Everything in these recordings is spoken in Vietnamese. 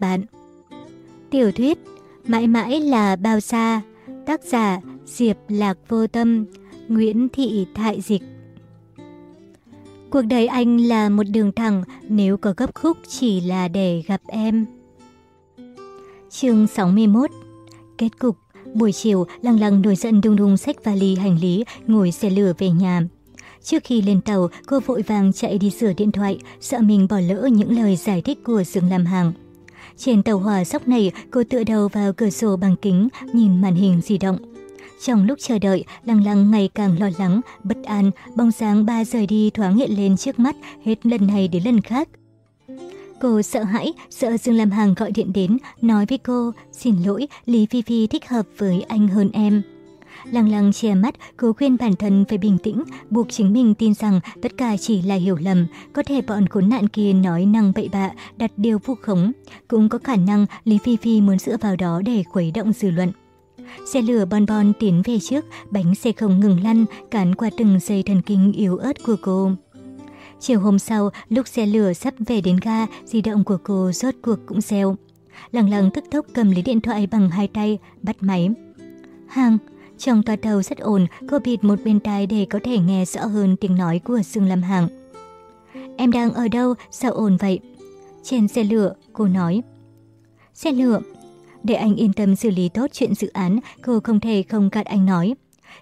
các bạn. Tiểu thuyết Mãi mãi là bao xa Tác giả Diệp Lạc Vô Tâm Nguyễn Thị Thại Dịch Cuộc đời anh là một đường thẳng nếu có gấp khúc chỉ là để gặp em. Chương 61 Kết cục Buổi chiều, Lăng Lăng nổi giận đung đung sách vali hành lý, ngồi xe lửa về nhà. Trước khi lên tàu, cô vội vàng chạy đi sửa điện thoại, sợ mình bỏ lỡ những lời giải thích của Dương Lam Hàng. Trên tàu hỏa sóc này, cô tựa đầu vào cửa sổ bằng kính, nhìn màn hình di động. Trong lúc chờ đợi, Lăng Lăng ngày càng lo lắng, bất an, bóng sáng ba rời đi thoáng hiện lên trước mắt, hết lần này đến lần khác. Cô sợ hãi, sợ Dương Lam Hằng gọi điện đến, nói với cô, xin lỗi, Lý Phi Phi thích hợp với anh hơn em. Lăng lăng che mắt, cố khuyên bản thân phải bình tĩnh, buộc chính mình tin rằng tất cả chỉ là hiểu lầm. Có thể bọn khốn nạn kia nói năng bậy bạ, đặt điều vu khống. Cũng có khả năng Lý Phi Phi muốn dựa vào đó để khuấy động dư luận. Xe lửa bon bon tiến về trước, bánh xe không ngừng lăn, cán qua từng dây thần kinh yếu ớt của cô. Chiều hôm sau, lúc xe lửa sắp về đến ga, di động của cô rốt cuộc cũng reo. Lăng lăng tức tốc cầm lấy điện thoại bằng hai tay, bắt máy. Hàng, trong toa tàu rất ồn, cô bịt một bên tai để có thể nghe rõ hơn tiếng nói của Dương Lâm Hằng. Em đang ở đâu? Sao ồn vậy? Trên xe lửa, cô nói. Xe lửa. Để anh yên tâm xử lý tốt chuyện dự án, cô không thể không cắt anh nói.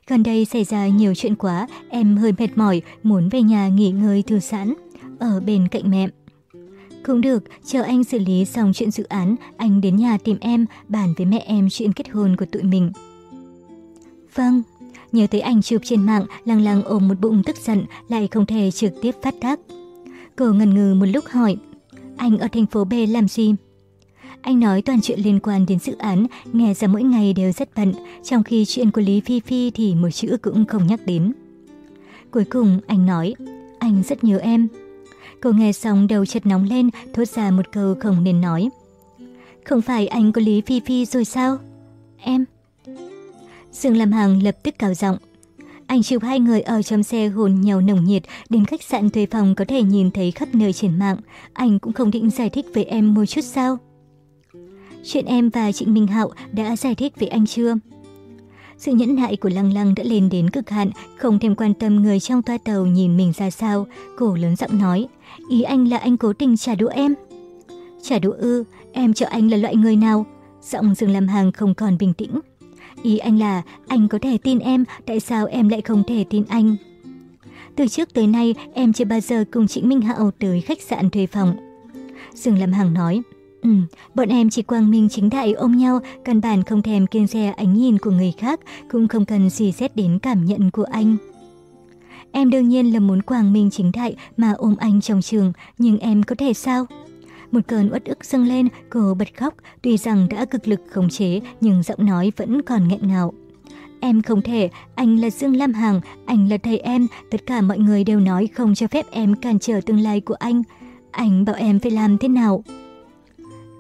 Gần đây xảy ra nhiều chuyện quá, em hơi mệt mỏi, muốn về nhà nghỉ ngơi thư giãn, ở bên cạnh mẹ. Cũng được, chờ anh xử lý xong chuyện dự án, anh đến nhà tìm em, bàn với mẹ em chuyện kết hôn của tụi mình. Vâng, nhớ tới ảnh chụp trên mạng, lăng lăng ôm một bụng tức giận, lại không thể trực tiếp phát tác. Cô ngần ngừ một lúc hỏi, anh ở thành phố B làm gì? Anh nói toàn chuyện liên quan đến dự án, nghe ra mỗi ngày đều rất bận, trong khi chuyện của Lý Phi Phi thì một chữ cũng không nhắc đến. Cuối cùng anh nói, anh rất nhớ em. Cô nghe xong đầu chật nóng lên, thốt ra một câu không nên nói. Không phải anh có Lý Phi Phi rồi sao? Em... Dương Lam Hằng lập tức cao giọng. Anh chụp hai người ở trong xe hồn nhau nồng nhiệt, đến khách sạn thuê phòng có thể nhìn thấy khắp nơi trên mạng. Anh cũng không định giải thích với em một chút sao? Chuyện em và Trịnh Minh Hạo đã giải thích với anh chưa? Sự nhẫn nại của Lăng Lăng đã lên đến cực hạn, không thèm quan tâm người trong toa tàu nhìn mình ra sao. Cổ lớn giọng nói, ý anh là anh cố tình trả đũa em. Trả đũa ư, em cho anh là loại người nào? Giọng Dương Lam Hằng không còn bình tĩnh. Ý anh là anh có thể tin em, tại sao em lại không thể tin anh? Từ trước tới nay, em chưa bao giờ cùng Trịnh Minh Hạo tới khách sạn thuê phòng. Dương Lâm Hằng nói, Ừ, bọn em chỉ quang minh chính đại ôm nhau, căn bản không thèm kiêng xe ánh nhìn của người khác, cũng không cần gì xét đến cảm nhận của anh. Em đương nhiên là muốn quang minh chính đại mà ôm anh trong trường, nhưng em có thể sao? Một cơn uất ức dâng lên, cô bật khóc, tuy rằng đã cực lực khống chế nhưng giọng nói vẫn còn nghẹn ngào. Em không thể, anh là Dương Lam Hằng, anh là thầy em, tất cả mọi người đều nói không cho phép em cản trở tương lai của anh. Anh bảo em phải làm thế nào?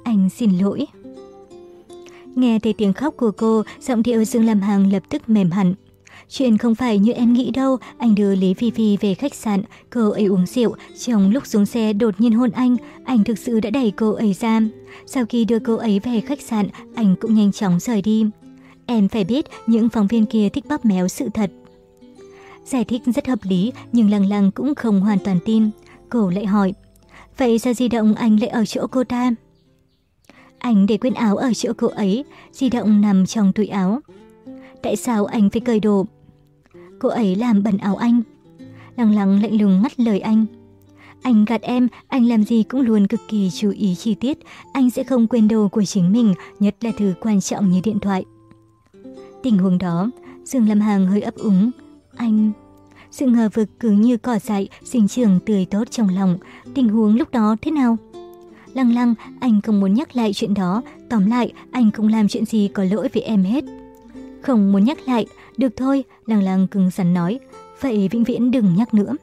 Anh xin lỗi. Nghe thấy tiếng khóc của cô, giọng điệu Dương Lam Hằng lập tức mềm hẳn. Chuyện không phải như em nghĩ đâu, anh đưa Lý Phi Phi về khách sạn, cô ấy uống rượu, trong lúc xuống xe đột nhiên hôn anh, anh thực sự đã đẩy cô ấy ra. Sau khi đưa cô ấy về khách sạn, anh cũng nhanh chóng rời đi. Em phải biết những phóng viên kia thích bóp méo sự thật. Giải thích rất hợp lý, nhưng Lăng Lăng cũng không hoàn toàn tin. Cô lại hỏi, vậy sao di động anh lại ở chỗ cô ta? Anh để quên áo ở chỗ cô ấy, di động nằm trong túi áo. Tại sao anh phải cởi đồ? Cô ấy làm bẩn áo anh. Lăng lăng lạnh lùng ngắt lời anh. Anh gạt em, anh làm gì cũng luôn cực kỳ chú ý chi tiết. Anh sẽ không quên đồ của chính mình, nhất là thứ quan trọng như điện thoại. Tình huống đó, Dương Lâm Hàng hơi ấp úng. Anh... Sự ngờ vực cứ như cỏ dại, sinh trưởng tươi tốt trong lòng. Tình huống lúc đó thế nào? Lăng lăng, anh không muốn nhắc lại chuyện đó. Tóm lại, anh không làm chuyện gì có lỗi với em hết. Không muốn nhắc lại, được thôi, lăng lăng cứng rắn nói. Vậy vĩnh viễn đừng nhắc nữa.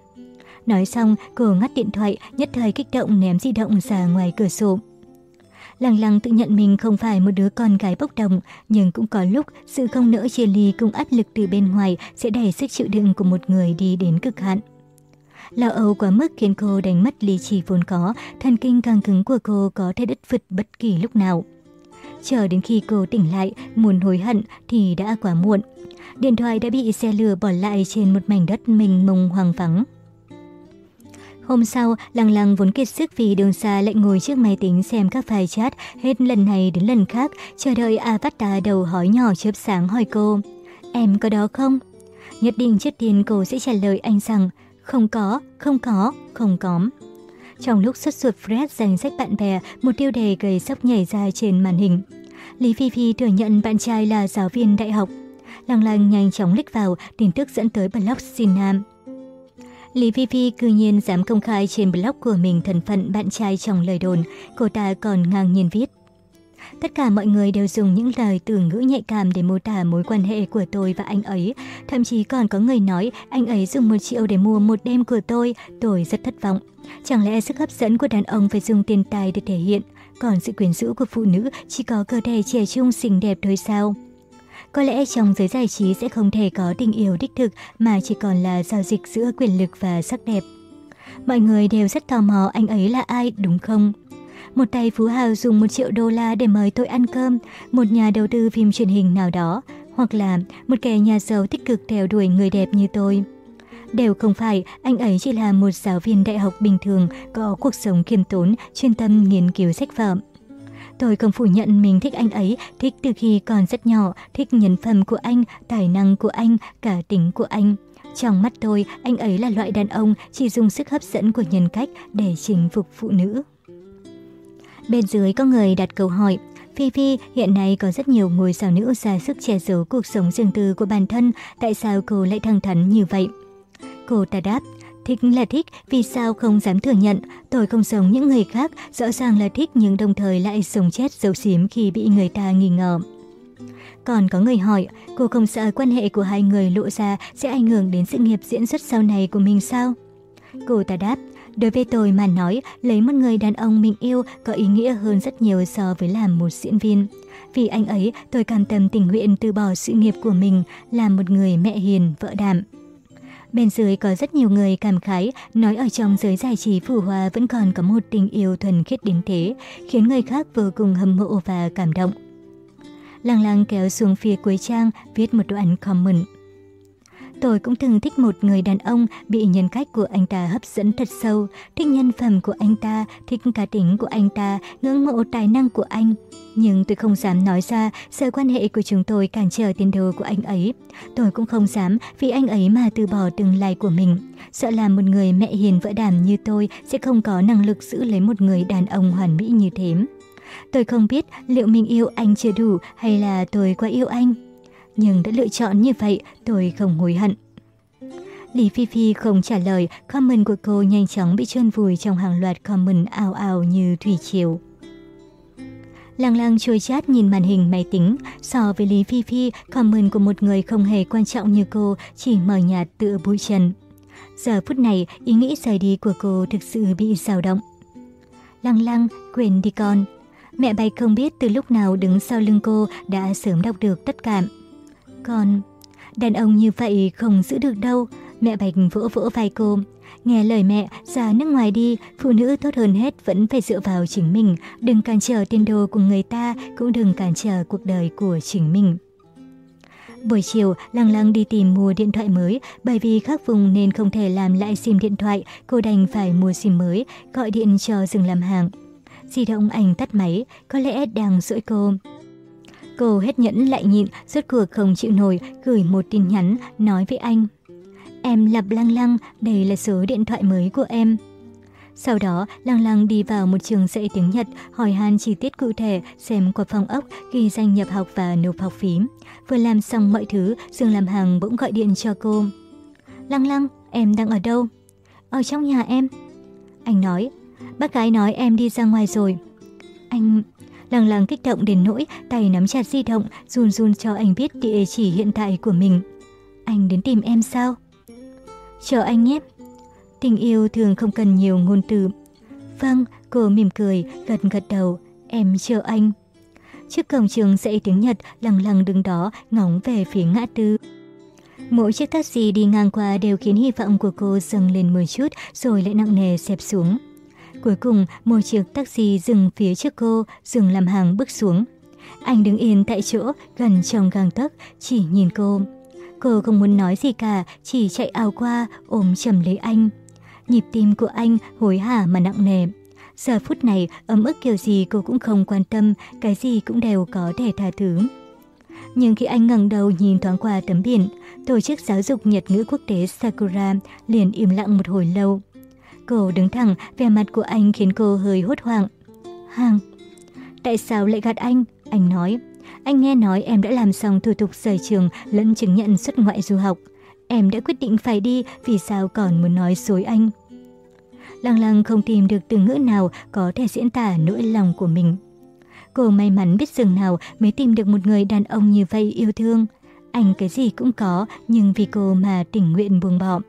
Nói xong, cô ngắt điện thoại, nhất thời kích động ném di động ra ngoài cửa sổ. Lăng lăng tự nhận mình không phải một đứa con gái bốc đồng, nhưng cũng có lúc sự không nỡ chia ly cùng áp lực từ bên ngoài sẽ đẩy sức chịu đựng của một người đi đến cực hạn. Lo âu quá mức khiến cô đánh mất lý trí vốn có, thần kinh càng cứng của cô có thể đứt phật bất kỳ lúc nào. Chờ đến khi cô tỉnh lại, muốn hối hận thì đã quá muộn. Điện thoại đã bị xe lửa bỏ lại trên một mảnh đất mình mông hoang vắng. Hôm sau, Lăng Lăng vốn kiệt sức vì đường xa lại ngồi trước máy tính xem các file chat hết lần này đến lần khác, chờ đợi avatar đầu hỏi nhỏ chớp sáng hỏi cô. Em có đó không? Nhất định trước tiên cô sẽ trả lời anh rằng không có, không có, không có. Trong lúc xuất ruột Fred danh sách bạn bè, một tiêu đề gây sốc nhảy ra trên màn hình. Lý Phi Phi thừa nhận bạn trai là giáo viên đại học. Lăng lăng nhanh chóng lích vào, tin tức dẫn tới blog xin nam. Lý Vi Vi cư nhiên dám công khai trên blog của mình thân phận bạn trai trong lời đồn, cô ta còn ngang nhiên viết. Tất cả mọi người đều dùng những lời từ ngữ nhạy cảm để mô tả mối quan hệ của tôi và anh ấy. Thậm chí còn có người nói anh ấy dùng một triệu để mua một đêm của tôi. Tôi rất thất vọng. Chẳng lẽ sức hấp dẫn của đàn ông phải dùng tiền tài để thể hiện, còn sự quyến rũ của phụ nữ chỉ có cơ thể trẻ trung xinh đẹp thôi sao? Có lẽ trong giới giải trí sẽ không thể có tình yêu đích thực mà chỉ còn là giao dịch giữa quyền lực và sắc đẹp. Mọi người đều rất tò mò anh ấy là ai đúng không? Một tay phú hào dùng một triệu đô la để mời tôi ăn cơm, một nhà đầu tư phim truyền hình nào đó, hoặc là một kẻ nhà giàu tích cực theo đuổi người đẹp như tôi. Đều không phải, anh ấy chỉ là một giáo viên đại học bình thường, có cuộc sống khiêm tốn, chuyên tâm nghiên cứu sách vở. Tôi không phủ nhận mình thích anh ấy, thích từ khi còn rất nhỏ, thích nhân phẩm của anh, tài năng của anh, cả tính của anh. Trong mắt tôi, anh ấy là loại đàn ông chỉ dùng sức hấp dẫn của nhân cách để chinh phục phụ nữ. Bên dưới có người đặt câu hỏi, Phi Phi hiện nay có rất nhiều ngôi sao nữ ra sức che giấu cuộc sống riêng tư của bản thân, tại sao cô lại thẳng thắn như vậy? Cô ta đáp, thích là thích, vì sao không dám thừa nhận, tôi không giống những người khác, rõ ràng là thích nhưng đồng thời lại sống chết dấu xím khi bị người ta nghi ngờ. Còn có người hỏi, cô không sợ quan hệ của hai người lộ ra sẽ ảnh hưởng đến sự nghiệp diễn xuất sau này của mình sao? Cô ta đáp, Đối với tôi mà nói, lấy một người đàn ông mình yêu có ý nghĩa hơn rất nhiều so với làm một diễn viên. Vì anh ấy, tôi cam tâm tình nguyện từ bỏ sự nghiệp của mình, làm một người mẹ hiền, vợ đảm. Bên dưới có rất nhiều người cảm khái, nói ở trong giới giải trí phù hoa vẫn còn có một tình yêu thuần khiết đến thế, khiến người khác vô cùng hâm mộ và cảm động. Lăng lăng kéo xuống phía cuối trang, viết một đoạn comment. Tôi cũng từng thích một người đàn ông bị nhân cách của anh ta hấp dẫn thật sâu, thích nhân phẩm của anh ta, thích cá tính của anh ta, ngưỡng mộ tài năng của anh. Nhưng tôi không dám nói ra, sợ quan hệ của chúng tôi cản trở tiền đồ của anh ấy. Tôi cũng không dám vì anh ấy mà từ bỏ tương lai của mình. Sợ là một người mẹ hiền vợ đảm như tôi sẽ không có năng lực giữ lấy một người đàn ông hoàn mỹ như thế. Tôi không biết liệu mình yêu anh chưa đủ hay là tôi quá yêu anh nhưng đã lựa chọn như vậy, tôi không hối hận. Lý Phi Phi không trả lời, comment của cô nhanh chóng bị trơn vùi trong hàng loạt comment ào ào như thủy triều. Lăng lăng trôi chát nhìn màn hình máy tính, so với Lý Phi Phi, comment của một người không hề quan trọng như cô, chỉ mờ nhạt tựa bụi trần. Giờ phút này, ý nghĩ rời đi của cô thực sự bị dao động. Lăng lăng, quên đi con. Mẹ bay không biết từ lúc nào đứng sau lưng cô đã sớm đọc được tất cả con đàn ông như vậy không giữ được đâu. Mẹ Bạch vỗ vỗ vai cô. Nghe lời mẹ, ra nước ngoài đi, phụ nữ tốt hơn hết vẫn phải dựa vào chính mình. Đừng cản trở tiền đồ của người ta, cũng đừng cản trở cuộc đời của chính mình. Buổi chiều, Lăng Lăng đi tìm mua điện thoại mới, bởi vì khác vùng nên không thể làm lại sim điện thoại, cô đành phải mua sim mới, gọi điện cho dừng làm hàng. Di động anh tắt máy, có lẽ đang dỗi cô. Cô hết nhẫn lại nhịn, rốt cuộc không chịu nổi, gửi một tin nhắn, nói với anh. Em lập lăng lăng, đây là số điện thoại mới của em. Sau đó, Lăng Lăng đi vào một trường dạy tiếng Nhật, hỏi han chi tiết cụ thể, xem qua phòng ốc, ghi danh nhập học và nộp học phí. Vừa làm xong mọi thứ, Dương làm hàng bỗng gọi điện cho cô. Lăng Lăng, em đang ở đâu? Ở trong nhà em. Anh nói, bác gái nói em đi ra ngoài rồi. Anh Lăng lăng kích động đến nỗi tay nắm chặt di động, run run cho anh biết địa chỉ hiện tại của mình. Anh đến tìm em sao? Chờ anh nhé. Tình yêu thường không cần nhiều ngôn từ. Vâng, cô mỉm cười, gật gật đầu. Em chờ anh. Trước cổng trường dạy tiếng Nhật, lăng lăng đứng đó, ngóng về phía ngã tư. Mỗi chiếc taxi đi ngang qua đều khiến hy vọng của cô dâng lên một chút rồi lại nặng nề xẹp xuống. Cuối cùng, một chiếc taxi dừng phía trước cô, dừng làm hàng bước xuống. Anh đứng yên tại chỗ, gần trong gang tấc, chỉ nhìn cô. Cô không muốn nói gì cả, chỉ chạy ào qua, ôm chầm lấy anh. Nhịp tim của anh hối hả mà nặng nề. Giờ phút này, ấm ức kiểu gì cô cũng không quan tâm, cái gì cũng đều có thể tha thứ. Nhưng khi anh ngẩng đầu nhìn thoáng qua tấm biển, tổ chức giáo dục Nhật ngữ quốc tế Sakura liền im lặng một hồi lâu. Cô đứng thẳng, vẻ mặt của anh khiến cô hơi hốt hoảng. Hàng, tại sao lại gạt anh? Anh nói. Anh nghe nói em đã làm xong thủ tục rời trường lẫn chứng nhận xuất ngoại du học. Em đã quyết định phải đi, vì sao còn muốn nói dối anh? Lăng lăng không tìm được từ ngữ nào có thể diễn tả nỗi lòng của mình. Cô may mắn biết rừng nào mới tìm được một người đàn ông như vậy yêu thương. Anh cái gì cũng có, nhưng vì cô mà tình nguyện buông bỏ.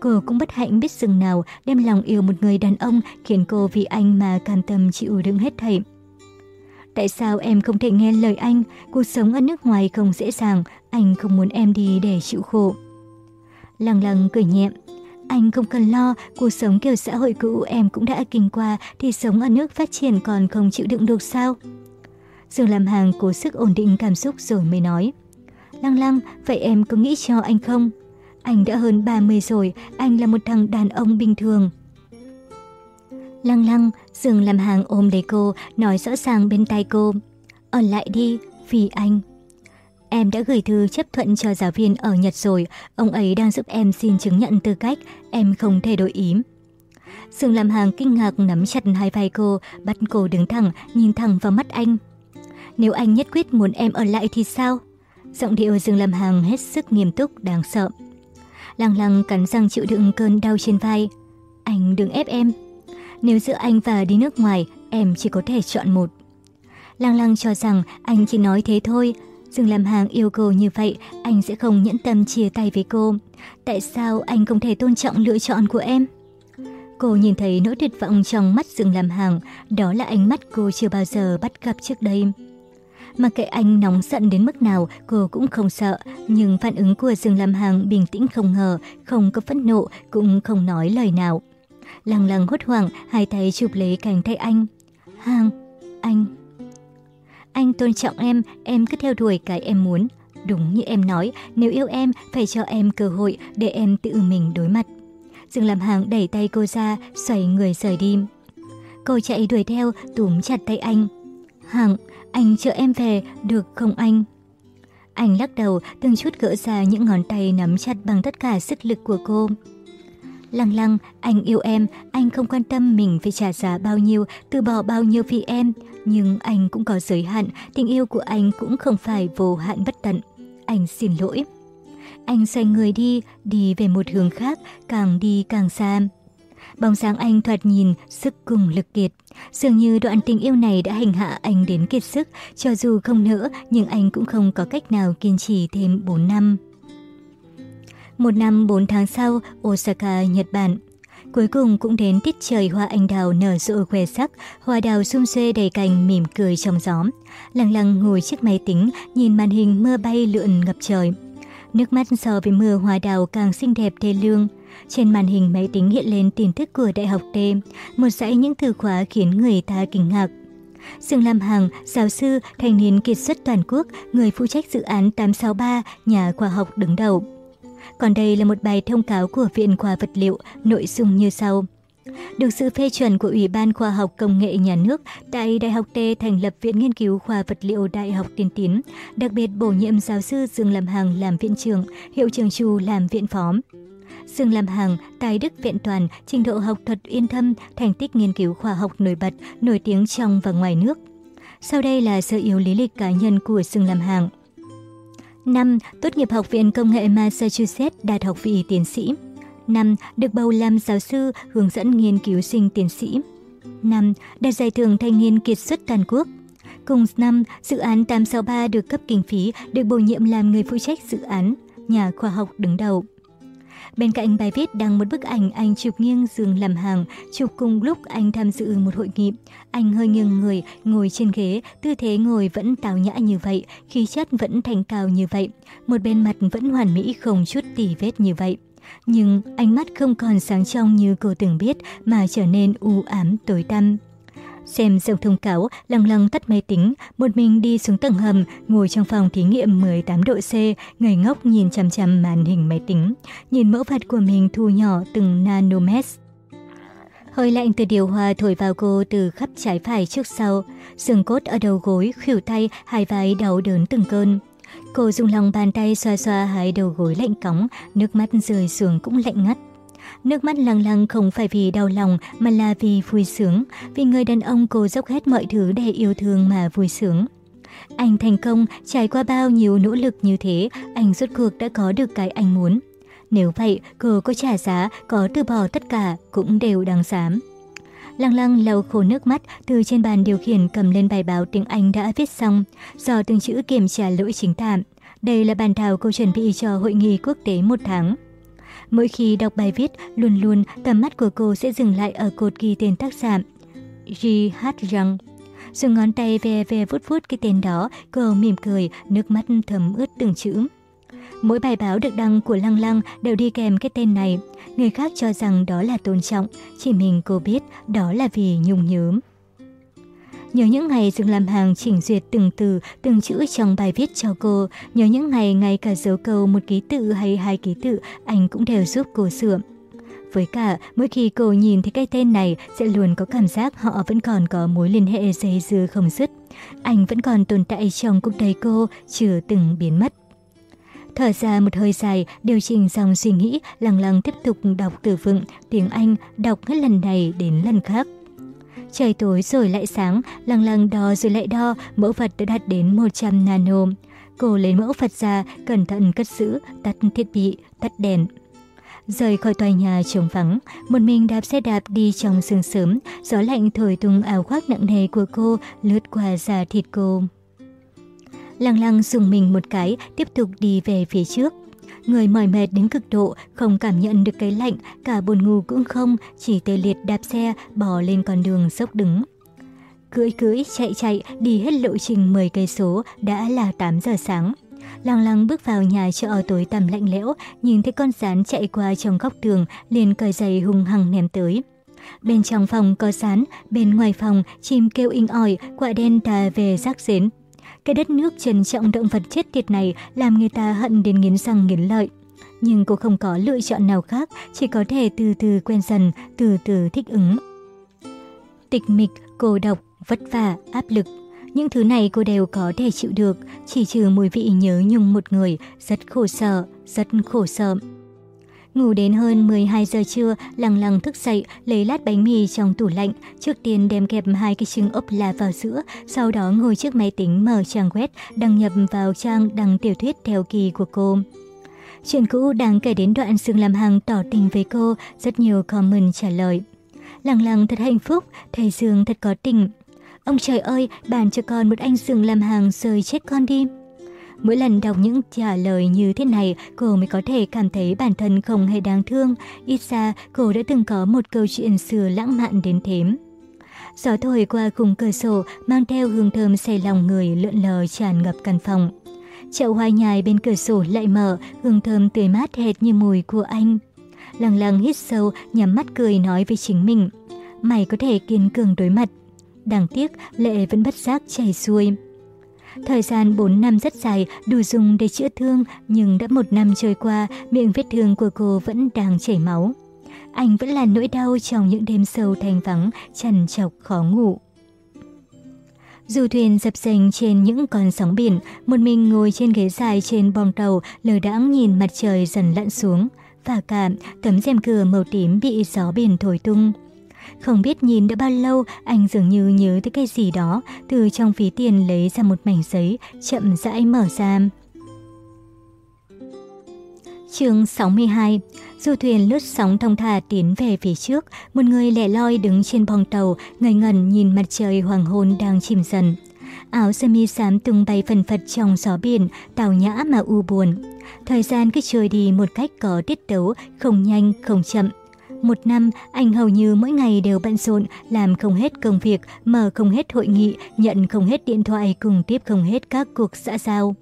Cô cũng bất hạnh biết rừng nào đem lòng yêu một người đàn ông khiến cô vì anh mà cam tâm chịu đựng hết thảy. Tại sao em không thể nghe lời anh? Cuộc sống ở nước ngoài không dễ dàng, anh không muốn em đi để chịu khổ. Lăng lăng cười nhẹ. Anh không cần lo, cuộc sống kiểu xã hội cũ em cũng đã kinh qua thì sống ở nước phát triển còn không chịu đựng được sao? Dương làm hàng cố sức ổn định cảm xúc rồi mới nói. Lăng lăng, vậy em có nghĩ cho anh không? Anh đã hơn 30 rồi, anh là một thằng đàn ông bình thường. Lăng lăng, dừng làm hàng ôm lấy cô, nói rõ ràng bên tay cô. Ở lại đi, vì anh. Em đã gửi thư chấp thuận cho giáo viên ở Nhật rồi, ông ấy đang giúp em xin chứng nhận tư cách, em không thể đổi ý. Dương làm hàng kinh ngạc nắm chặt hai vai cô, bắt cô đứng thẳng, nhìn thẳng vào mắt anh. Nếu anh nhất quyết muốn em ở lại thì sao? Giọng điệu Dương làm hàng hết sức nghiêm túc, đáng sợ. Lăng lăng cắn răng chịu đựng cơn đau trên vai. Anh đừng ép em. Nếu giữa anh và đi nước ngoài, em chỉ có thể chọn một. Lăng lăng cho rằng anh chỉ nói thế thôi. Dương làm hàng yêu cầu như vậy, anh sẽ không nhẫn tâm chia tay với cô. Tại sao anh không thể tôn trọng lựa chọn của em? Cô nhìn thấy nỗi tuyệt vọng trong mắt Dương làm hàng, đó là ánh mắt cô chưa bao giờ bắt gặp trước đây. Mà kệ anh nóng giận đến mức nào cô cũng không sợ, nhưng phản ứng của Dương Lam Hằng bình tĩnh không ngờ, không có phẫn nộ, cũng không nói lời nào. Lăng lăng hốt hoảng, hai tay chụp lấy cánh tay anh. Hằng, anh... Anh tôn trọng em, em cứ theo đuổi cái em muốn. Đúng như em nói, nếu yêu em, phải cho em cơ hội để em tự mình đối mặt. Dương Lam hàng đẩy tay cô ra, xoay người rời đi. Cô chạy đuổi theo, túm chặt tay anh. Hằng, anh chờ em về, được không anh? Anh lắc đầu, từng chút gỡ ra những ngón tay nắm chặt bằng tất cả sức lực của cô. Lăng lăng, anh yêu em, anh không quan tâm mình phải trả giá bao nhiêu, từ bỏ bao nhiêu vì em. Nhưng anh cũng có giới hạn, tình yêu của anh cũng không phải vô hạn bất tận. Anh xin lỗi. Anh xoay người đi, đi về một hướng khác, càng đi càng xa. Bóng sáng anh thoạt nhìn, sức cùng lực kiệt. Dường như đoạn tình yêu này đã hành hạ anh đến kiệt sức, cho dù không nữa, nhưng anh cũng không có cách nào kiên trì thêm 4 năm. Một năm 4 tháng sau, Osaka, Nhật Bản. Cuối cùng cũng đến tiết trời hoa anh đào nở rộ khoe sắc, hoa đào sum xuê đầy cành mỉm cười trong gió. Lăng lăng ngồi trước máy tính, nhìn màn hình mưa bay lượn ngập trời. Nước mắt so với mưa hoa đào càng xinh đẹp thê lương. Trên màn hình máy tính hiện lên tin tức của Đại học T, một dãy những từ khóa khiến người ta kinh ngạc. Dương Lam Hằng, giáo sư, thanh niên kiệt xuất toàn quốc, người phụ trách dự án 863, nhà khoa học đứng đầu. Còn đây là một bài thông cáo của Viện Khoa Vật liệu, nội dung như sau. Được sự phê chuẩn của Ủy ban Khoa học Công nghệ Nhà nước, tại Đại học T thành lập Viện Nghiên cứu Khoa Vật liệu Đại học Tiên Tiến, đặc biệt bổ nhiệm giáo sư Dương Lâm Hằng làm viện trưởng, hiệu trưởng Chu làm viện phó. Dương Lam Hằng, tài đức viện toàn, trình độ học thuật yên thâm, thành tích nghiên cứu khoa học nổi bật, nổi tiếng trong và ngoài nước. Sau đây là sơ yếu lý lịch cá nhân của Dương Lam Hằng. năm Tốt nghiệp Học viện Công nghệ Massachusetts đạt học vị tiến sĩ. 5. Được bầu làm giáo sư, hướng dẫn nghiên cứu sinh tiến sĩ. 5. Đạt giải thưởng thanh niên kiệt xuất toàn quốc. Cùng năm, dự án 863 được cấp kinh phí, được bổ nhiệm làm người phụ trách dự án, nhà khoa học đứng đầu. Bên cạnh bài viết đăng một bức ảnh anh chụp nghiêng giường làm hàng, chụp cùng lúc anh tham dự một hội nghị. Anh hơi nghiêng người, ngồi trên ghế, tư thế ngồi vẫn tào nhã như vậy, khí chất vẫn thành cao như vậy. Một bên mặt vẫn hoàn mỹ không chút tỉ vết như vậy. Nhưng ánh mắt không còn sáng trong như cô từng biết mà trở nên u ám tối tăm. Xem xong thông cáo, lăng lăng tắt máy tính, một mình đi xuống tầng hầm, ngồi trong phòng thí nghiệm 18 độ C, ngây ngốc nhìn chằm chằm màn hình máy tính, nhìn mẫu vật của mình thu nhỏ từng nanomet. Hơi lạnh từ điều hòa thổi vào cô từ khắp trái phải trước sau, xương cốt ở đầu gối, khuỷu tay, hai vai đau đớn từng cơn. Cô dùng lòng bàn tay xoa xoa hai đầu gối lạnh cóng, nước mắt rơi xuống cũng lạnh ngắt. Nước mắt lăng lăng không phải vì đau lòng mà là vì vui sướng, vì người đàn ông cô dốc hết mọi thứ để yêu thương mà vui sướng. Anh thành công, trải qua bao nhiêu nỗ lực như thế, anh rốt cuộc đã có được cái anh muốn. Nếu vậy, cô có trả giá, có từ bỏ tất cả, cũng đều đáng dám. Lăng lăng lau khô nước mắt, từ trên bàn điều khiển cầm lên bài báo tiếng Anh đã viết xong, do từng chữ kiểm tra lỗi chính tạm. Đây là bàn thảo cô chuẩn bị cho hội nghị quốc tế một tháng. Mỗi khi đọc bài viết, luôn luôn tầm mắt của cô sẽ dừng lại ở cột ghi tên tác giả. G.H. Young. Dùng ngón tay ve ve vút vút cái tên đó, cô mỉm cười, nước mắt thấm ướt từng chữ. Mỗi bài báo được đăng của Lăng Lăng đều đi kèm cái tên này. Người khác cho rằng đó là tôn trọng, chỉ mình cô biết đó là vì nhung nhớm. Nhớ những ngày dừng làm hàng chỉnh duyệt từng từ, từng chữ trong bài viết cho cô. Nhớ những ngày ngay cả dấu câu một ký tự hay hai ký tự, anh cũng đều giúp cô sửa. Với cả, mỗi khi cô nhìn thấy cái tên này sẽ luôn có cảm giác họ vẫn còn có mối liên hệ dây dưa không dứt. Anh vẫn còn tồn tại trong cuộc đời cô, chưa từng biến mất. Thở ra một hơi dài, điều chỉnh dòng suy nghĩ, lặng lặng tiếp tục đọc từ vựng, tiếng Anh, đọc hết lần này đến lần khác. Trời tối rồi lại sáng, lăng lăng đo rồi lại đo, mẫu vật đã đạt đến 100 nano. Cô lấy mẫu vật ra, cẩn thận cất giữ, tắt thiết bị, tắt đèn. Rời khỏi tòa nhà trống vắng, một mình đạp xe đạp đi trong sương sớm, gió lạnh thổi tung áo khoác nặng nề của cô lướt qua da thịt cô. Lăng lăng dùng mình một cái, tiếp tục đi về phía trước. Người mỏi mệt đến cực độ, không cảm nhận được cái lạnh, cả buồn ngủ cũng không, chỉ tê liệt đạp xe, bò lên con đường dốc đứng. Cưỡi cưỡi, chạy chạy, đi hết lộ trình 10 cây số, đã là 8 giờ sáng. Lăng lăng bước vào nhà chợ tối tăm lạnh lẽo, nhìn thấy con rán chạy qua trong góc tường, liền cởi giày hung hăng ném tới. Bên trong phòng có rán, bên ngoài phòng chim kêu inh ỏi, quạ đen tà về rác rến, cái đất nước trân trọng động vật chết tiệt này làm người ta hận đến nghiến răng nghiến lợi. Nhưng cô không có lựa chọn nào khác, chỉ có thể từ từ quen dần, từ từ thích ứng. Tịch mịch, cô độc, vất vả, áp lực. Những thứ này cô đều có thể chịu được, chỉ trừ mùi vị nhớ nhung một người, rất khổ sở, rất khổ sở. Ngủ đến hơn 12 giờ trưa, lằng lằng thức dậy, lấy lát bánh mì trong tủ lạnh, trước tiên đem kẹp hai cái trứng ốp la vào giữa, sau đó ngồi trước máy tính mở trang web, đăng nhập vào trang đăng tiểu thuyết theo kỳ của cô. Chuyện cũ đang kể đến đoạn Dương làm hàng tỏ tình với cô, rất nhiều comment trả lời. Lằng lằng thật hạnh phúc, thầy Dương thật có tình. Ông trời ơi, bàn cho con một anh Dương làm hàng rời chết con đi. Mỗi lần đọc những trả lời như thế này, cô mới có thể cảm thấy bản thân không hề đáng thương. Ít ra, cô đã từng có một câu chuyện xưa lãng mạn đến thế. Gió thổi qua khung cửa sổ, mang theo hương thơm say lòng người lượn lờ tràn ngập căn phòng. Chậu hoa nhài bên cửa sổ lại mở, hương thơm tươi mát hệt như mùi của anh. Lăng lăng hít sâu, nhắm mắt cười nói với chính mình. Mày có thể kiên cường đối mặt. Đáng tiếc, lệ vẫn bất giác chảy xuôi. Thời gian 4 năm rất dài, đủ dùng để chữa thương, nhưng đã một năm trôi qua, miệng vết thương của cô vẫn đang chảy máu. Anh vẫn là nỗi đau trong những đêm sâu thanh vắng, trằn trọc khó ngủ. Dù thuyền dập dềnh trên những con sóng biển, một mình ngồi trên ghế dài trên bong tàu, lờ đãng nhìn mặt trời dần lặn xuống. Và cả tấm rèm cửa màu tím bị gió biển thổi tung. Không biết nhìn đã bao lâu, anh dường như nhớ tới cái gì đó, từ trong ví tiền lấy ra một mảnh giấy, chậm rãi mở ra. chương 62 Du thuyền lướt sóng thông thả tiến về phía trước, một người lẻ loi đứng trên bong tàu, ngây ngẩn nhìn mặt trời hoàng hôn đang chìm dần. áo sơ mi xám tung bay phần phật trong gió biển, tào nhã mà u buồn. Thời gian cứ trôi đi một cách có tiết tấu, không nhanh, không chậm. Một năm, anh hầu như mỗi ngày đều bận rộn, làm không hết công việc, mở không hết hội nghị, nhận không hết điện thoại cùng tiếp không hết các cuộc xã giao.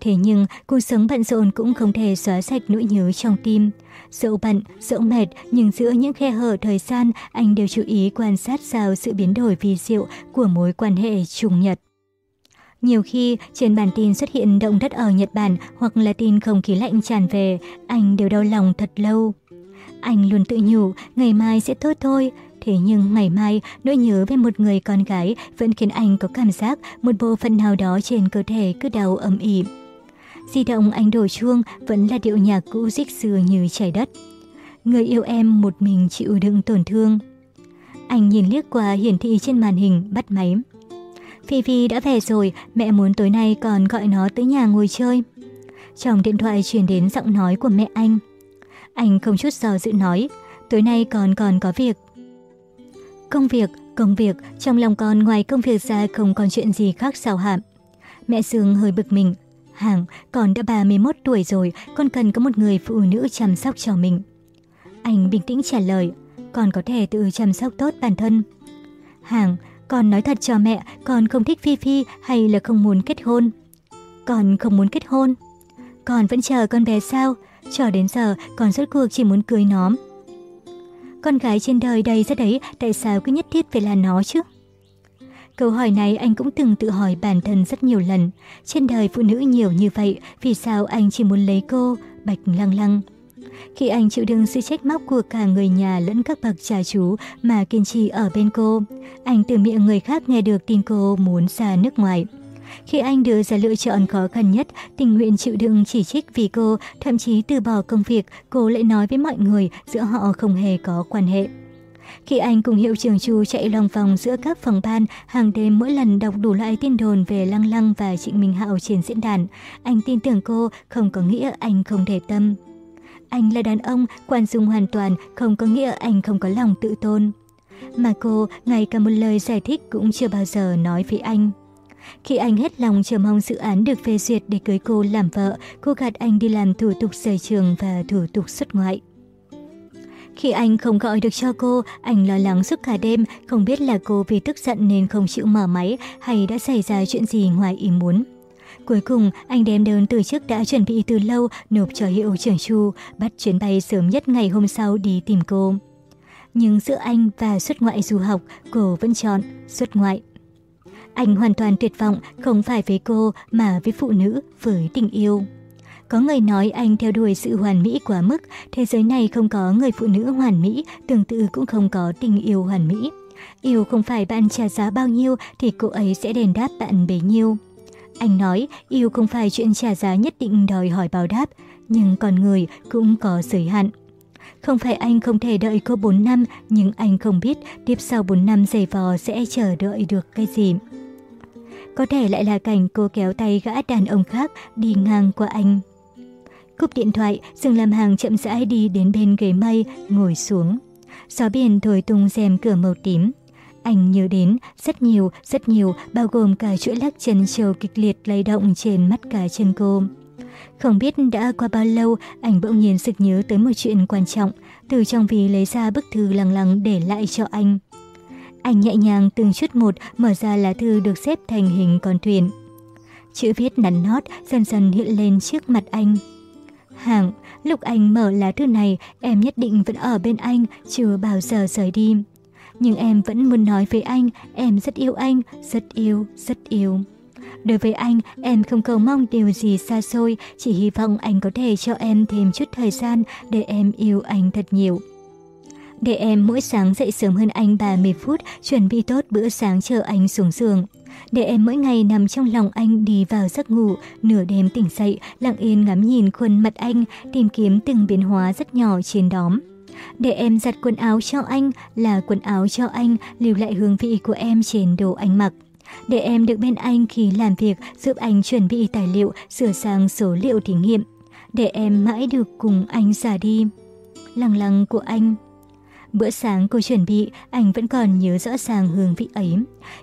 Thế nhưng, cuộc sống bận rộn cũng không thể xóa sạch nỗi nhớ trong tim. Dẫu bận, dẫu mệt, nhưng giữa những khe hở thời gian, anh đều chú ý quan sát sao sự biến đổi vi diệu của mối quan hệ trùng Nhật. Nhiều khi, trên bản tin xuất hiện động đất ở Nhật Bản hoặc là tin không khí lạnh tràn về, anh đều đau lòng thật lâu. Anh luôn tự nhủ, ngày mai sẽ tốt thôi. Thế nhưng ngày mai, nỗi nhớ về một người con gái vẫn khiến anh có cảm giác một bộ phận nào đó trên cơ thể cứ đau âm ỉ. Di động anh đổ chuông vẫn là điệu nhạc cũ rích xưa như trái đất. Người yêu em một mình chịu đựng tổn thương. Anh nhìn liếc qua hiển thị trên màn hình, bắt máy. Phi Phi đã về rồi, mẹ muốn tối nay còn gọi nó tới nhà ngồi chơi. Trong điện thoại truyền đến giọng nói của mẹ anh. Anh không chút do dự nói, tối nay còn còn có việc. Công việc, công việc, trong lòng con ngoài công việc ra không còn chuyện gì khác sao hạm. Mẹ Dương hơi bực mình. Hàng, con đã 31 tuổi rồi, con cần có một người phụ nữ chăm sóc cho mình. Anh bình tĩnh trả lời, con có thể tự chăm sóc tốt bản thân. Hàng, con nói thật cho mẹ, con không thích Phi Phi hay là không muốn kết hôn? Con không muốn kết hôn. Con vẫn chờ con bé sao? Cho đến giờ, con rốt cuộc chỉ muốn cưới nó. Con gái trên đời đầy ra đấy, tại sao cứ nhất thiết phải là nó chứ? Câu hỏi này anh cũng từng tự hỏi bản thân rất nhiều lần. Trên đời phụ nữ nhiều như vậy, vì sao anh chỉ muốn lấy cô, bạch lăng lăng? Khi anh chịu đựng sự trách móc của cả người nhà lẫn các bậc cha chú mà kiên trì ở bên cô, anh từ miệng người khác nghe được tin cô muốn ra nước ngoài. Khi anh đưa ra lựa chọn khó khăn nhất, tình nguyện chịu đựng chỉ trích vì cô, thậm chí từ bỏ công việc, cô lại nói với mọi người giữa họ không hề có quan hệ. Khi anh cùng hiệu trưởng Chu chạy lòng vòng giữa các phòng ban, hàng đêm mỗi lần đọc đủ loại tin đồn về Lăng Lăng và Trịnh Minh Hạo trên diễn đàn, anh tin tưởng cô không có nghĩa anh không để tâm. Anh là đàn ông, quan dung hoàn toàn không có nghĩa anh không có lòng tự tôn. Mà cô, ngay cả một lời giải thích cũng chưa bao giờ nói với anh. Khi anh hết lòng chờ mong dự án được phê duyệt để cưới cô làm vợ, cô gạt anh đi làm thủ tục rời trường và thủ tục xuất ngoại. Khi anh không gọi được cho cô, anh lo lắng suốt cả đêm, không biết là cô vì tức giận nên không chịu mở máy hay đã xảy ra chuyện gì ngoài ý muốn. Cuối cùng, anh đem đơn từ chức đã chuẩn bị từ lâu nộp cho hiệu trưởng Chu, bắt chuyến bay sớm nhất ngày hôm sau đi tìm cô. Nhưng giữa anh và xuất ngoại du học, cô vẫn chọn xuất ngoại. Anh hoàn toàn tuyệt vọng không phải với cô mà với phụ nữ, với tình yêu. Có người nói anh theo đuổi sự hoàn mỹ quá mức, thế giới này không có người phụ nữ hoàn mỹ, tương tự cũng không có tình yêu hoàn mỹ. Yêu không phải bạn trả giá bao nhiêu thì cô ấy sẽ đền đáp bạn bấy nhiêu. Anh nói yêu không phải chuyện trả giá nhất định đòi hỏi báo đáp, nhưng con người cũng có giới hạn. Không phải anh không thể đợi cô 4 năm, nhưng anh không biết tiếp sau 4 năm giày vò sẽ chờ đợi được cái gì. Có thể lại là cảnh cô kéo tay gã đàn ông khác đi ngang qua anh. Cúp điện thoại, Dương Lam Hàng chậm rãi đi đến bên ghế mây, ngồi xuống. Gió biển thổi tung rèm cửa màu tím. Anh nhớ đến rất nhiều, rất nhiều, bao gồm cả chuỗi lắc chân trầu kịch liệt lay động trên mắt cả chân cô. Không biết đã qua bao lâu, anh bỗng nhiên sực nhớ tới một chuyện quan trọng, từ trong ví lấy ra bức thư lằng lằng để lại cho anh. Anh nhẹ nhàng từng chút một mở ra lá thư được xếp thành hình con thuyền. Chữ viết nắn nót dần dần hiện lên trước mặt anh. Hàng, lúc anh mở lá thư này, em nhất định vẫn ở bên anh, chưa bao giờ rời đi. Nhưng em vẫn muốn nói với anh, em rất yêu anh, rất yêu, rất yêu. Đối với anh, em không cầu mong điều gì xa xôi, chỉ hy vọng anh có thể cho em thêm chút thời gian để em yêu anh thật nhiều. Để em mỗi sáng dậy sớm hơn anh 30 phút, chuẩn bị tốt bữa sáng chờ anh xuống giường. Để em mỗi ngày nằm trong lòng anh đi vào giấc ngủ, nửa đêm tỉnh dậy, lặng yên ngắm nhìn khuôn mặt anh, tìm kiếm từng biến hóa rất nhỏ trên đóm. Để em giặt quần áo cho anh, là quần áo cho anh, lưu lại hương vị của em trên đồ anh mặc. Để em được bên anh khi làm việc, giúp anh chuẩn bị tài liệu, sửa sang số liệu thí nghiệm. Để em mãi được cùng anh già đi. Lăng lăng của anh Bữa sáng cô chuẩn bị, anh vẫn còn nhớ rõ ràng hương vị ấy.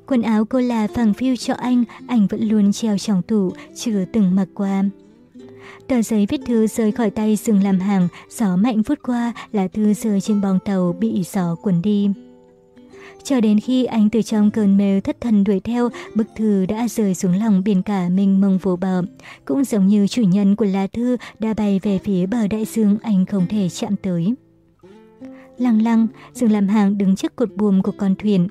Quần áo cô là phẳng phiu cho anh, anh vẫn luôn treo trong tủ, chưa từng mặc qua. Tờ giấy viết thư rơi khỏi tay dừng làm hàng, gió mạnh vút qua, là thư rơi trên bong tàu bị gió cuốn đi. Cho đến khi anh từ trong cơn mê thất thần đuổi theo, bức thư đã rơi xuống lòng biển cả mình mông vô bờ. Cũng giống như chủ nhân của lá thư đã bay về phía bờ đại dương anh không thể chạm tới. Lăng lăng, dừng làm hàng đứng trước cột buồm của con thuyền.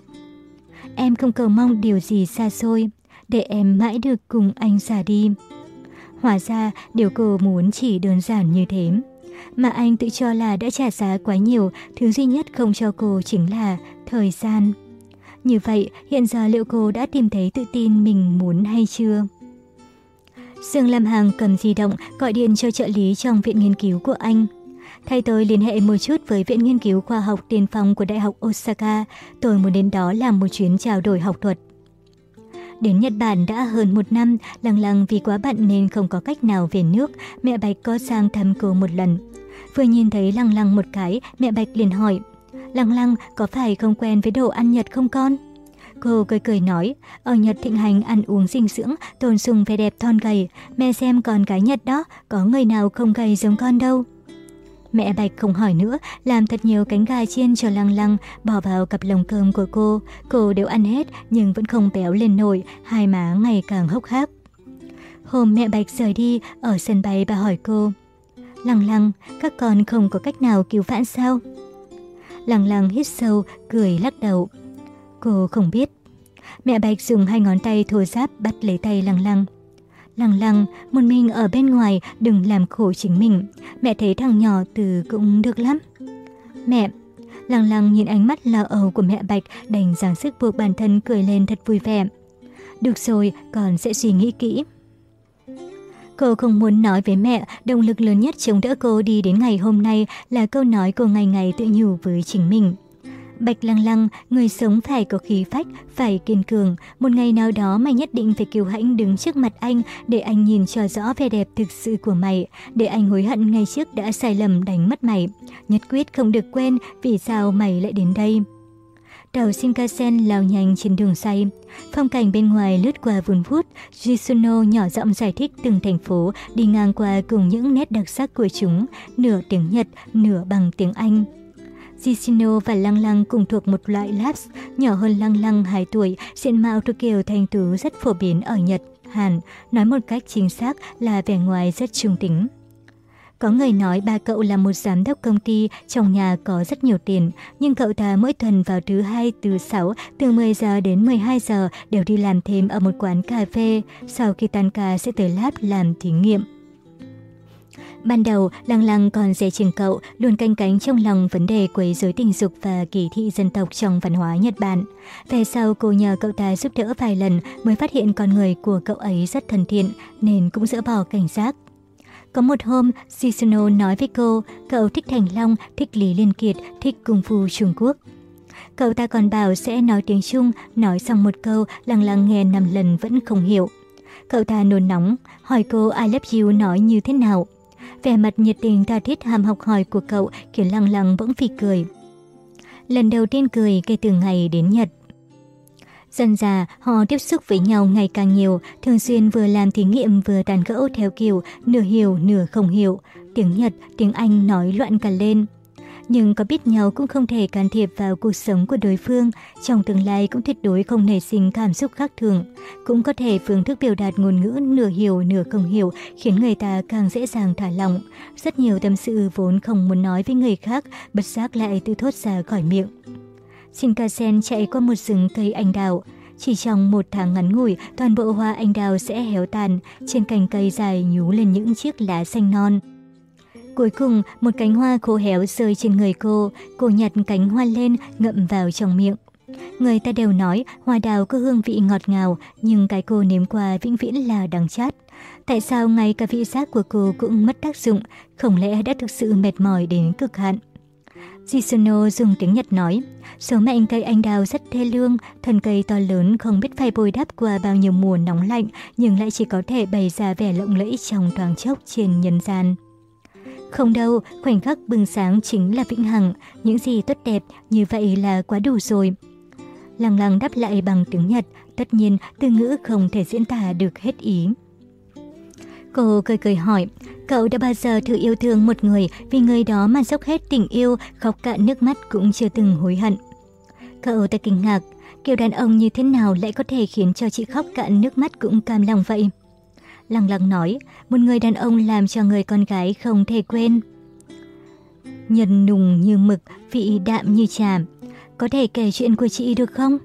Em không cầu mong điều gì xa xôi, để em mãi được cùng anh già đi. Hóa ra, điều cô muốn chỉ đơn giản như thế. Mà anh tự cho là đã trả giá quá nhiều, thứ duy nhất không cho cô chính là thời gian. Như vậy, hiện giờ liệu cô đã tìm thấy tự tin mình muốn hay chưa? Dương Lam Hằng cầm di động gọi điện cho trợ lý trong viện nghiên cứu của anh. Thay tôi liên hệ một chút với Viện Nghiên cứu Khoa học tiền phong của Đại học Osaka. Tôi muốn đến đó làm một chuyến trao đổi học thuật. Đến Nhật Bản đã hơn một năm, lăng lăng vì quá bận nên không có cách nào về nước, mẹ Bạch có sang thăm cô một lần. Vừa nhìn thấy lăng lăng một cái, mẹ Bạch liền hỏi, Lăng lăng có phải không quen với đồ ăn Nhật không con? Cô cười cười nói, ở Nhật thịnh hành ăn uống dinh dưỡng, tôn sùng vẻ đẹp thon gầy, mẹ xem con cái Nhật đó, có người nào không gầy giống con đâu. Mẹ Bạch không hỏi nữa, làm thật nhiều cánh gà chiên cho lăng lăng, bỏ vào cặp lồng cơm của cô. Cô đều ăn hết nhưng vẫn không béo lên nổi, hai má ngày càng hốc hác. Hôm mẹ Bạch rời đi, ở sân bay bà hỏi cô. Lăng lăng, các con không có cách nào cứu vãn sao? Lăng lăng hít sâu, cười lắc đầu. Cô không biết. Mẹ Bạch dùng hai ngón tay thô giáp bắt lấy tay lăng lăng. Lăng lăng, một mình ở bên ngoài, đừng làm khổ chính mình. Mẹ thấy thằng nhỏ từ cũng được lắm. Mẹ, lăng lăng nhìn ánh mắt lo âu của mẹ Bạch đành giáng sức buộc bản thân cười lên thật vui vẻ. Được rồi, con sẽ suy nghĩ kỹ. Cô không muốn nói với mẹ, động lực lớn nhất chống đỡ cô đi đến ngày hôm nay là câu nói cô ngày ngày tự nhủ với chính mình. Bạch lăng lăng, người sống phải có khí phách, phải kiên cường. Một ngày nào đó mày nhất định phải kiêu hãnh đứng trước mặt anh để anh nhìn cho rõ vẻ đẹp thực sự của mày, để anh hối hận ngày trước đã sai lầm đánh mất mày. Nhất quyết không được quên vì sao mày lại đến đây. Tàu Shinkansen lao nhanh trên đường say. Phong cảnh bên ngoài lướt qua vùn vút, Jisuno nhỏ giọng giải thích từng thành phố đi ngang qua cùng những nét đặc sắc của chúng, nửa tiếng Nhật, nửa bằng tiếng Anh. Jisino và Lăng Lăng cùng thuộc một loại Laps, nhỏ hơn Lăng Lăng 2 tuổi, diện mạo thuộc kiểu thanh tú rất phổ biến ở Nhật, Hàn, nói một cách chính xác là vẻ ngoài rất trung tính. Có người nói ba cậu là một giám đốc công ty, trong nhà có rất nhiều tiền, nhưng cậu ta mỗi tuần vào thứ hai, từ sáu, từ 10 giờ đến 12 giờ đều đi làm thêm ở một quán cà phê, sau khi tan ca sẽ tới lab làm thí nghiệm. Ban đầu, Lăng Lăng còn dè chừng cậu, luôn canh cánh trong lòng vấn đề quấy rối tình dục và kỳ thị dân tộc trong văn hóa Nhật Bản. Về sau, cô nhờ cậu ta giúp đỡ vài lần mới phát hiện con người của cậu ấy rất thân thiện, nên cũng dỡ bỏ cảnh giác. Có một hôm, Shisuno nói với cô, cậu thích Thành Long, thích Lý Liên Kiệt, thích Cung Phu Trung Quốc. Cậu ta còn bảo sẽ nói tiếng Trung, nói xong một câu, lăng lăng nghe năm lần vẫn không hiểu. Cậu ta nôn nóng, hỏi cô I love you nói như thế nào. Vẻ mặt nhiệt tình tha thiết ham học hỏi của cậu khiến lăng lăng bỗng phì cười. Lần đầu tiên cười kể từ ngày đến Nhật. Dần già họ tiếp xúc với nhau ngày càng nhiều, thường xuyên vừa làm thí nghiệm vừa tàn gẫu theo kiểu nửa hiểu nửa không hiểu. Tiếng Nhật, tiếng Anh nói loạn cả lên. Nhưng có biết nhau cũng không thể can thiệp vào cuộc sống của đối phương, trong tương lai cũng tuyệt đối không nảy sinh cảm xúc khác thường. Cũng có thể phương thức biểu đạt ngôn ngữ nửa hiểu nửa không hiểu khiến người ta càng dễ dàng thả lỏng. Rất nhiều tâm sự vốn không muốn nói với người khác, bất giác lại tự thốt ra khỏi miệng. Shinkansen chạy qua một rừng cây anh đào. Chỉ trong một tháng ngắn ngủi, toàn bộ hoa anh đào sẽ héo tàn, trên cành cây dài nhú lên những chiếc lá xanh non. Cuối cùng, một cánh hoa khô héo rơi trên người cô, cô nhặt cánh hoa lên, ngậm vào trong miệng. Người ta đều nói hoa đào có hương vị ngọt ngào, nhưng cái cô nếm qua vĩnh viễn là đắng chát. Tại sao ngay cả vị giác của cô cũng mất tác dụng, không lẽ đã thực sự mệt mỏi đến cực hạn? Jisuno dùng tiếng Nhật nói, số mệnh cây anh đào rất thê lương, thân cây to lớn không biết phải bồi đắp qua bao nhiêu mùa nóng lạnh, nhưng lại chỉ có thể bày ra vẻ lộng lẫy trong thoáng chốc trên nhân gian. Không đâu, khoảnh khắc bừng sáng chính là vĩnh hằng, những gì tốt đẹp như vậy là quá đủ rồi. Lăng lăng đáp lại bằng tiếng Nhật, tất nhiên từ ngữ không thể diễn tả được hết ý. Cô cười cười hỏi, cậu đã bao giờ thử yêu thương một người vì người đó mà dốc hết tình yêu, khóc cạn nước mắt cũng chưa từng hối hận. Cậu ta kinh ngạc, kiểu đàn ông như thế nào lại có thể khiến cho chị khóc cạn nước mắt cũng cam lòng vậy? Lăng lăng nói, một người đàn ông làm cho người con gái không thể quên. Nhân nùng như mực, vị đạm như trà. Có thể kể chuyện của chị được không?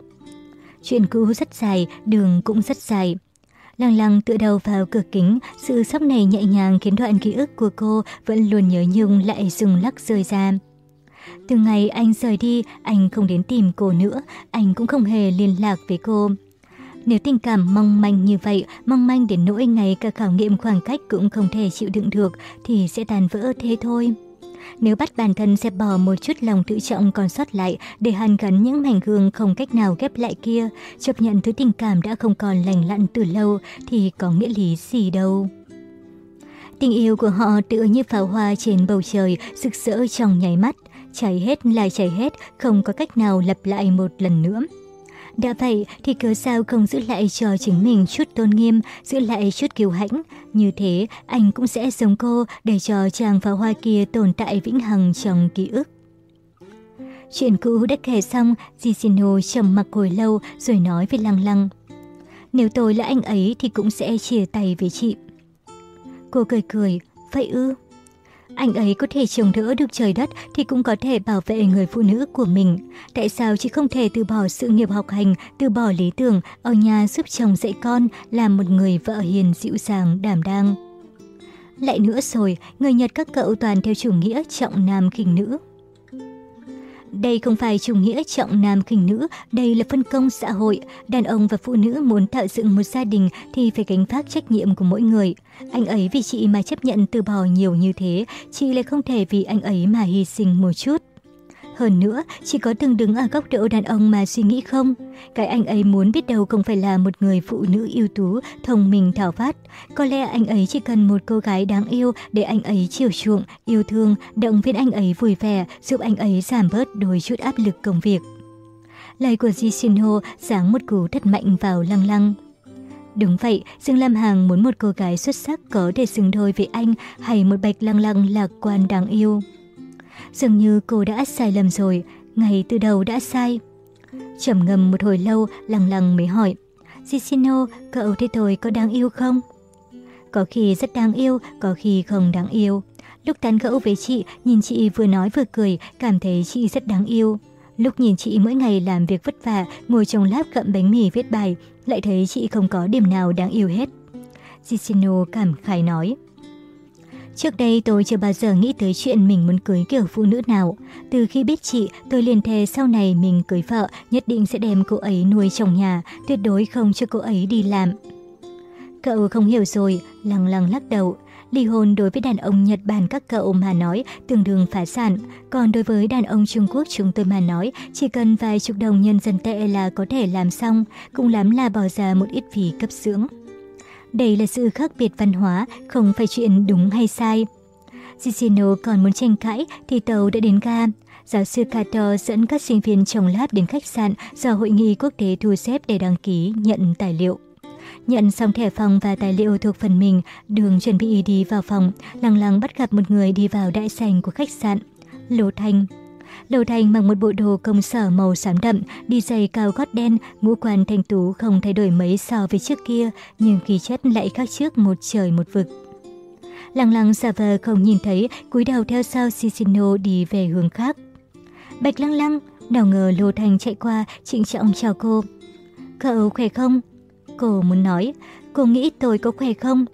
Chuyện cũ rất dài, đường cũng rất dài. Lăng lăng tựa đầu vào cửa kính, sự sốc này nhẹ nhàng khiến đoạn ký ức của cô vẫn luôn nhớ nhung lại dùng lắc rơi ra. Từ ngày anh rời đi, anh không đến tìm cô nữa, anh cũng không hề liên lạc với cô. Nếu tình cảm mong manh như vậy, mong manh đến nỗi ngày cả khảo nghiệm khoảng cách cũng không thể chịu đựng được, thì sẽ tàn vỡ thế thôi. Nếu bắt bản thân dẹp bỏ một chút lòng tự trọng còn sót lại để hàn gắn những mảnh gương không cách nào ghép lại kia, chấp nhận thứ tình cảm đã không còn lành lặn từ lâu thì có nghĩa lý gì đâu. Tình yêu của họ tựa như pháo hoa trên bầu trời, rực rỡ trong nháy mắt. Cháy hết là cháy hết, không có cách nào lặp lại một lần nữa. Đã vậy thì cớ sao không giữ lại cho chính mình chút tôn nghiêm, giữ lại chút kiêu hãnh. Như thế, anh cũng sẽ giống cô để cho chàng pháo hoa kia tồn tại vĩnh hằng trong ký ức. Chuyện cũ đã kể xong, Jisino trầm mặc hồi lâu rồi nói với Lăng Lăng. Nếu tôi là anh ấy thì cũng sẽ chia tay với chị. Cô cười cười, vậy ư? Anh ấy có thể chống đỡ được trời đất thì cũng có thể bảo vệ người phụ nữ của mình. Tại sao chị không thể từ bỏ sự nghiệp học hành, từ bỏ lý tưởng, ở nhà giúp chồng dạy con, làm một người vợ hiền dịu dàng, đảm đang? Lại nữa rồi, người Nhật các cậu toàn theo chủ nghĩa trọng nam khinh nữ. Đây không phải chủ nghĩa trọng nam khinh nữ, đây là phân công xã hội. Đàn ông và phụ nữ muốn tạo dựng một gia đình thì phải gánh vác trách nhiệm của mỗi người. Anh ấy vì chị mà chấp nhận từ bỏ nhiều như thế, chị lại không thể vì anh ấy mà hy sinh một chút. Hơn nữa, chỉ có từng đứng ở góc độ đàn ông mà suy nghĩ không? Cái anh ấy muốn biết đâu không phải là một người phụ nữ ưu tú, thông minh thảo phát. Có lẽ anh ấy chỉ cần một cô gái đáng yêu để anh ấy chiều chuộng, yêu thương, động viên anh ấy vui vẻ, giúp anh ấy giảm bớt đôi chút áp lực công việc. Lời của Ji Shin-ho giáng một cú thật mạnh vào lăng lăng. Đúng vậy, Dương Lam Hằng muốn một cô gái xuất sắc có thể xứng đôi với anh hay một bạch lăng lăng lạc quan đáng yêu. Dường như cô đã sai lầm rồi, ngay từ đầu đã sai. Trầm ngâm một hồi lâu, lằng lằng mới hỏi. Jisino cậu thấy tôi có đáng yêu không? Có khi rất đáng yêu, có khi không đáng yêu. Lúc tán gẫu với chị, nhìn chị vừa nói vừa cười, cảm thấy chị rất đáng yêu. Lúc nhìn chị mỗi ngày làm việc vất vả, ngồi trong lab gặm bánh mì viết bài, lại thấy chị không có điểm nào đáng yêu hết. Jisino cảm khái nói. Trước đây tôi chưa bao giờ nghĩ tới chuyện mình muốn cưới kiểu phụ nữ nào. Từ khi biết chị, tôi liền thề sau này mình cưới vợ nhất định sẽ đem cô ấy nuôi trong nhà, tuyệt đối không cho cô ấy đi làm. Cậu không hiểu rồi, lăng lăng lắc đầu. Ly hôn đối với đàn ông Nhật Bản các cậu mà nói tương đương phá sản, còn đối với đàn ông Trung Quốc chúng tôi mà nói chỉ cần vài chục đồng nhân dân tệ là có thể làm xong, cũng lắm là bỏ ra một ít phí cấp dưỡng. Đây là sự khác biệt văn hóa, không phải chuyện đúng hay sai. Gishino còn muốn tranh cãi thì tàu đã đến ga. Giáo sư Kato dẫn các sinh viên trong lab đến khách sạn do hội nghị quốc tế thu xếp để đăng ký nhận tài liệu. Nhận xong thẻ phòng và tài liệu thuộc phần mình, đường chuẩn bị đi vào phòng, lặng lặng bắt gặp một người đi vào đại sảnh của khách sạn. Lô Thanh Đầu Thành mặc một bộ đồ công sở màu xám đậm, đi giày cao gót đen, ngũ quan thanh tú không thay đổi mấy so với trước kia, nhưng khí chất lại khác trước một trời một vực. Lăng lăng giả vờ không nhìn thấy, cúi đầu theo sau Sisino đi về hướng khác. Bạch lăng lăng, nào ngờ Lô Thành chạy qua, trịnh trọng chào cô. Cậu khỏe không? Cô muốn nói, cô nghĩ tôi có khỏe không?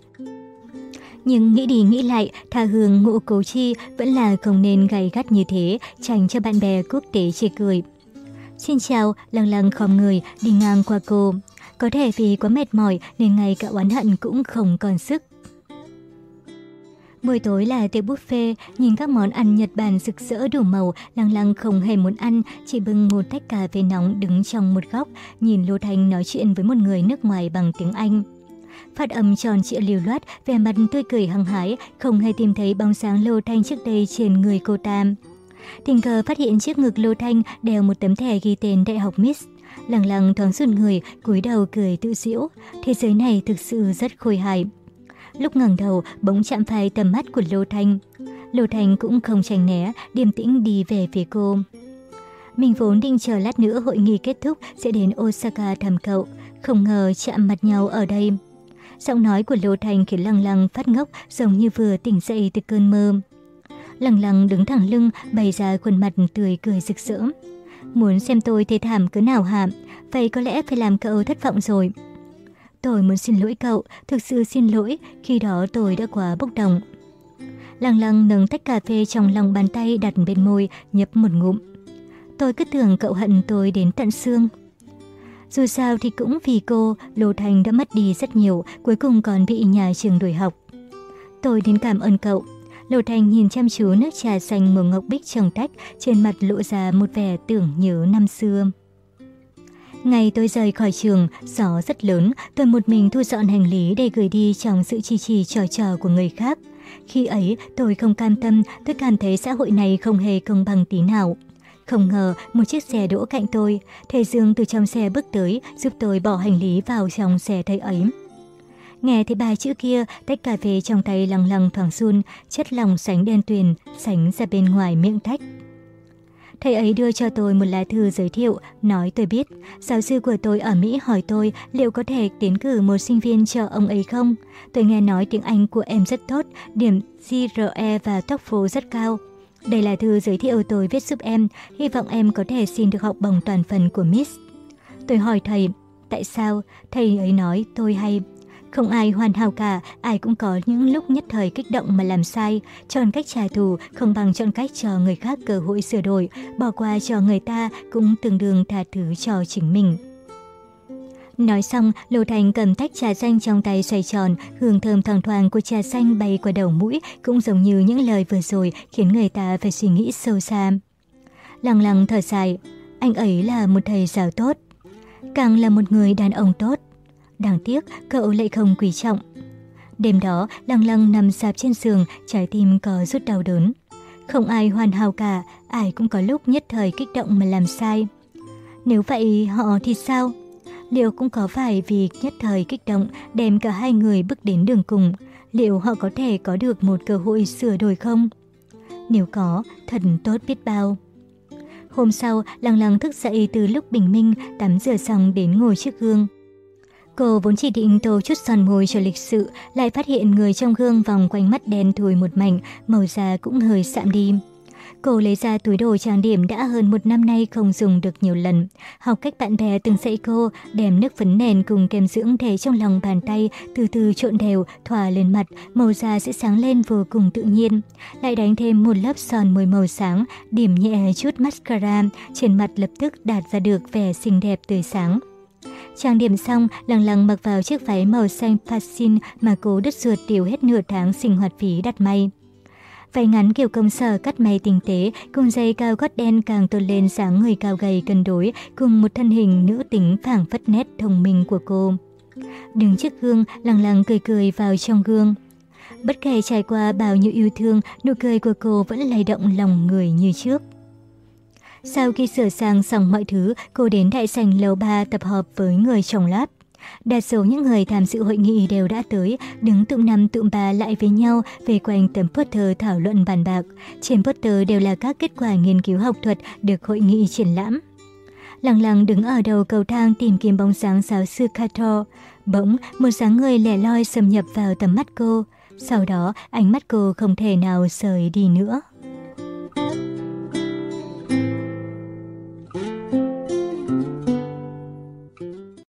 Nhưng nghĩ đi nghĩ lại, tha hương ngũ cố chi vẫn là không nên gay gắt như thế, tránh cho bạn bè quốc tế chê cười. Xin chào, lăng lăng khom người, đi ngang qua cô. Có thể vì quá mệt mỏi nên ngay cả oán hận cũng không còn sức. Buổi tối là tiệc buffet, nhìn các món ăn Nhật Bản rực rỡ đủ màu, lăng lăng không hề muốn ăn, chỉ bưng một tách cà phê nóng đứng trong một góc, nhìn Lô Thanh nói chuyện với một người nước ngoài bằng tiếng Anh phát âm tròn trịa liều loát, vẻ mặt tươi cười hăng hái, không hề tìm thấy bóng sáng Lô Thanh trước đây trên người cô ta. Tình cờ phát hiện chiếc ngực Lô Thanh đeo một tấm thẻ ghi tên Đại học Miss. lặng lặng thoáng run người, cúi đầu cười tự giễu. Thế giới này thực sự rất khôi hài. Lúc ngẩng đầu, bỗng chạm phải tầm mắt của Lô Thanh. Lô Thanh cũng không tránh né, điềm tĩnh đi về phía cô. Mình vốn định chờ lát nữa hội nghị kết thúc sẽ đến Osaka thăm cậu, không ngờ chạm mặt nhau ở đây. Giọng nói của Lô thành khiến Lăng Lăng phát ngốc giống như vừa tỉnh dậy từ cơn mơ. Lăng Lăng đứng thẳng lưng, bày ra khuôn mặt tươi cười rực rỡ. Muốn xem tôi thế thảm cứ nào hả? Vậy có lẽ phải làm cậu thất vọng rồi. Tôi muốn xin lỗi cậu, thực sự xin lỗi, khi đó tôi đã quá bốc đồng. Lăng lăng nâng tách cà phê trong lòng bàn tay đặt bên môi, nhấp một ngụm. Tôi cứ tưởng cậu hận tôi đến tận xương. Dù sao thì cũng vì cô, Lô Thành đã mất đi rất nhiều, cuối cùng còn bị nhà trường đuổi học. Tôi đến cảm ơn cậu. Lô Thành nhìn chăm chú nước trà xanh màu ngọc bích trong tách, trên mặt lộ ra một vẻ tưởng nhớ năm xưa. Ngày tôi rời khỏi trường, gió rất lớn, tôi một mình thu dọn hành lý để gửi đi trong sự chi trì trò trò của người khác. Khi ấy, tôi không cam tâm, tôi cảm thấy xã hội này không hề công bằng tí nào. Không ngờ, một chiếc xe đỗ cạnh tôi, Thầy Dương từ trong xe bước tới, giúp tôi bỏ hành lý vào trong xe thầy ấy. Nghe thấy bài chữ kia, tách cà phê trong tay lằng lằng thoảng run, chất lòng sánh đen tuyền, sánh ra bên ngoài miệng tách. Thầy ấy đưa cho tôi một lá thư giới thiệu, nói tôi biết. Giáo sư của tôi ở Mỹ hỏi tôi liệu có thể tiến cử một sinh viên cho ông ấy không. Tôi nghe nói tiếng Anh của em rất tốt, điểm GRE và TOEFL rất cao. Đây là thư giới thiệu tôi viết giúp em, hy vọng em có thể xin được học bổng toàn phần của Miss. Tôi hỏi thầy, tại sao? Thầy ấy nói tôi hay không ai hoàn hảo cả, ai cũng có những lúc nhất thời kích động mà làm sai. Chọn cách trả thù không bằng chọn cách cho người khác cơ hội sửa đổi, bỏ qua cho người ta cũng tương đương tha thứ cho chính mình. Nói xong, Lô Thành cầm tách trà xanh trong tay xoay tròn, hương thơm thoang thoảng của trà xanh bay qua đầu mũi, cũng giống như những lời vừa rồi khiến người ta phải suy nghĩ sâu xa. Lăng lăng thở dài, anh ấy là một thầy giáo tốt, càng là một người đàn ông tốt. Đáng tiếc, cậu lại không quý trọng. Đêm đó, lăng lăng nằm sạp trên giường, trái tim có rút đau đớn. Không ai hoàn hảo cả, ai cũng có lúc nhất thời kích động mà làm sai. Nếu vậy, họ thì sao? Liệu cũng có phải vì nhất thời kích động đem cả hai người bước đến đường cùng? Liệu họ có thể có được một cơ hội sửa đổi không? Nếu có, thật tốt biết bao. Hôm sau, lăng lăng thức dậy từ lúc bình minh, tắm rửa xong đến ngồi trước gương. Cô vốn chỉ định tô chút son môi cho lịch sự, lại phát hiện người trong gương vòng quanh mắt đen thùi một mảnh, màu da cũng hơi sạm đi. Cô lấy ra túi đồ trang điểm đã hơn một năm nay không dùng được nhiều lần. Học cách bạn bè từng dạy cô, đem nước phấn nền cùng kem dưỡng để trong lòng bàn tay, từ từ trộn đều, thoa lên mặt, màu da sẽ sáng lên vô cùng tự nhiên. Lại đánh thêm một lớp son môi màu sáng, điểm nhẹ chút mascara, trên mặt lập tức đạt ra được vẻ xinh đẹp tươi sáng. Trang điểm xong, lằng lằng mặc vào chiếc váy màu xanh passin mà cô đứt ruột tiêu hết nửa tháng sinh hoạt phí đặt may. Váy ngắn kiểu công sở cắt may tinh tế, cùng dây cao gót đen càng tôn lên dáng người cao gầy cân đối, cùng một thân hình nữ tính phảng phất nét thông minh của cô. Đứng trước gương, lặng lặng cười cười vào trong gương. Bất kể trải qua bao nhiêu yêu thương, nụ cười của cô vẫn lay động lòng người như trước. Sau khi sửa sang xong mọi thứ, cô đến đại sảnh lầu 3 tập hợp với người chồng lát. Đa số những người tham dự hội nghị đều đã tới, đứng tụm năm tụm ba lại với nhau về quanh tấm poster thảo luận bàn bạc. Trên poster đều là các kết quả nghiên cứu học thuật được hội nghị triển lãm. Lặng lặng đứng ở đầu cầu thang tìm kiếm bóng sáng giáo sư Kato. Bỗng, một dáng người lẻ loi xâm nhập vào tầm mắt cô. Sau đó, ánh mắt cô không thể nào rời đi nữa.